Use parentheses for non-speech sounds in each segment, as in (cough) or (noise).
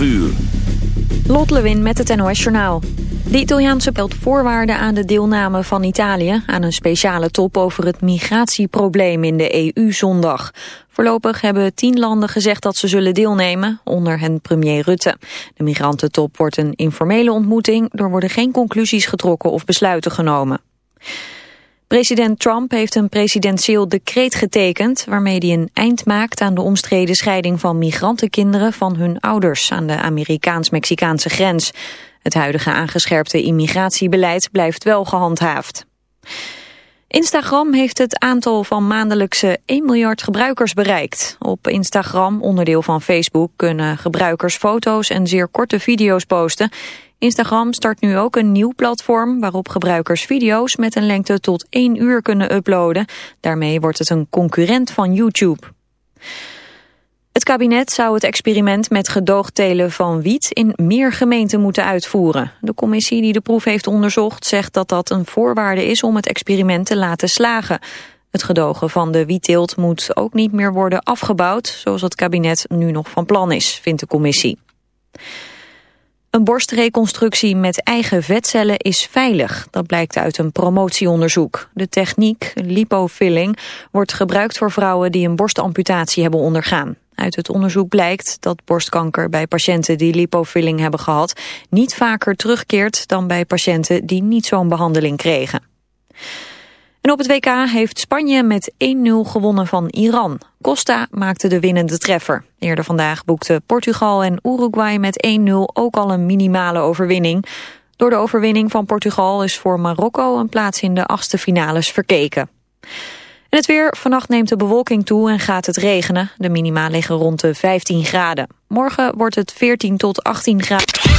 Vuur. Lot Lewin met het NOS Journaal. De Italiaanse pelt voorwaarden aan de deelname van Italië... aan een speciale top over het migratieprobleem in de EU zondag. Voorlopig hebben tien landen gezegd dat ze zullen deelnemen, onder hen premier Rutte. De migrantentop wordt een informele ontmoeting... er worden geen conclusies getrokken of besluiten genomen. President Trump heeft een presidentieel decreet getekend... waarmee hij een eind maakt aan de omstreden scheiding van migrantenkinderen... van hun ouders aan de Amerikaans-Mexicaanse grens. Het huidige aangescherpte immigratiebeleid blijft wel gehandhaafd. Instagram heeft het aantal van maandelijkse 1 miljard gebruikers bereikt. Op Instagram, onderdeel van Facebook, kunnen gebruikers foto's en zeer korte video's posten. Instagram start nu ook een nieuw platform waarop gebruikers video's met een lengte tot 1 uur kunnen uploaden. Daarmee wordt het een concurrent van YouTube. Het kabinet zou het experiment met gedoogtelen van wiet in meer gemeenten moeten uitvoeren. De commissie die de proef heeft onderzocht zegt dat dat een voorwaarde is om het experiment te laten slagen. Het gedogen van de wietteelt moet ook niet meer worden afgebouwd, zoals het kabinet nu nog van plan is, vindt de commissie. Een borstreconstructie met eigen vetcellen is veilig. Dat blijkt uit een promotieonderzoek. De techniek, lipofilling, wordt gebruikt voor vrouwen die een borstamputatie hebben ondergaan. Uit het onderzoek blijkt dat borstkanker bij patiënten die lipofilling hebben gehad... niet vaker terugkeert dan bij patiënten die niet zo'n behandeling kregen. En op het WK heeft Spanje met 1-0 gewonnen van Iran. Costa maakte de winnende treffer. Eerder vandaag boekten Portugal en Uruguay met 1-0 ook al een minimale overwinning. Door de overwinning van Portugal is voor Marokko een plaats in de achtste finales verkeken. En het weer, vannacht neemt de bewolking toe en gaat het regenen. De minima liggen rond de 15 graden. Morgen wordt het 14 tot 18 graden.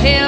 tell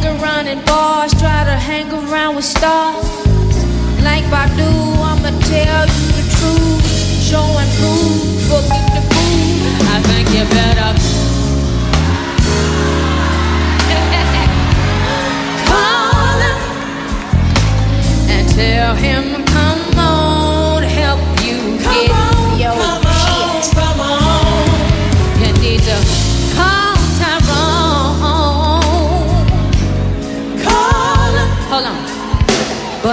Hang around in bars, try to hang around with stars. Like Badu, I'ma tell you the truth. Show and prove, the food. I think you better. (laughs) Call him and tell him,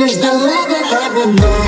Is the rhythm of the night. The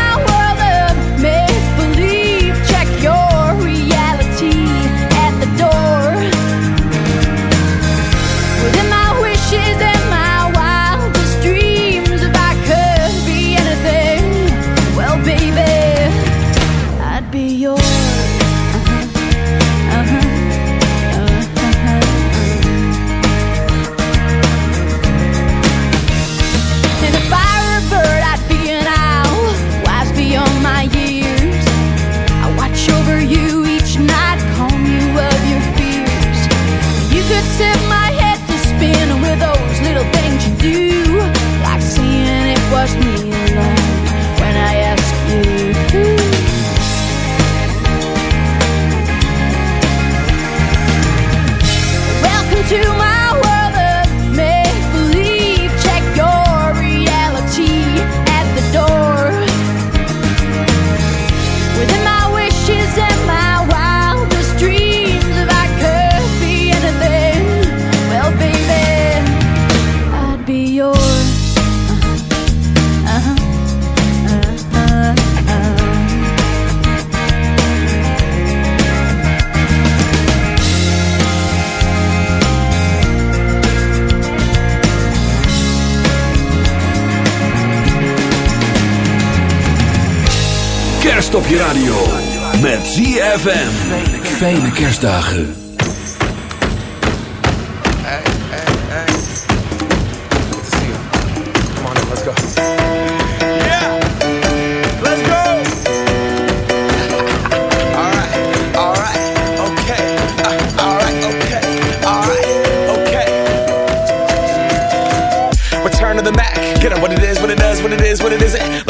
Fijne kerstdagen.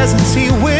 presents he will